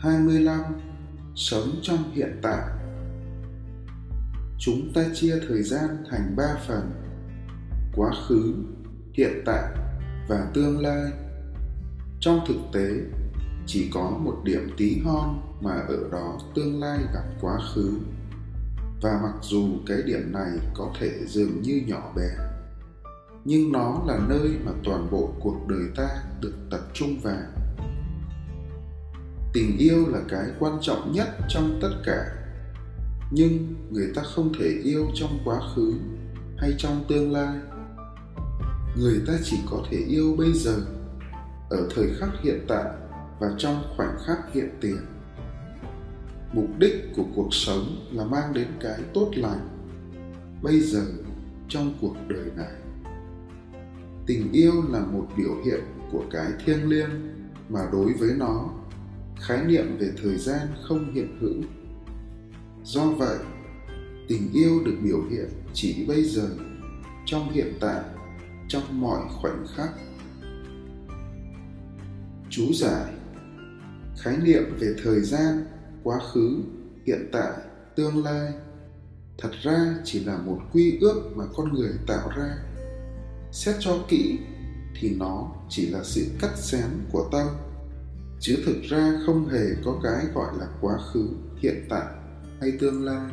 25 sống trong hiện tại. Chúng ta chia thời gian thành ba phần, quá khứ, hiện tại và tương lai. Trong thực tế, chỉ có một điểm tí hon mà ở đó tương lai gặp quá khứ. Và mặc dù cái điểm này có thể dường như nhỏ bé, nhưng nó là nơi mà toàn bộ cuộc đời ta được tập trung vào tình yêu là cái quan trọng nhất trong tất cả. Nhưng người ta không thể yêu trong quá khứ hay trong tương lai. Người ta chỉ có thể yêu bây giờ, ở thời khắc hiện tại và trong khoảnh khắc hiện tiền. Mục đích của cuộc sống là mang đến cái tốt lành bây giờ trong cuộc đời này. Tình yêu là một biểu hiện của cái thiêng liêng mà đối với nó khái niệm về thời gian không hiện hữu. Do vậy, tình yêu được biểu hiện chỉ bây giờ, trong hiện tại, trong mọi khoảnh khắc. Chú giải, khái niệm về thời gian, quá khứ, hiện tại, tương lai, thật ra chỉ là một quy ước mà con người tạo ra. Xét cho kỹ thì nó chỉ là sự cắt xén của tâm chứ thực ra không hề có cái gọi là quá khứ, hiện tại hay tương lai.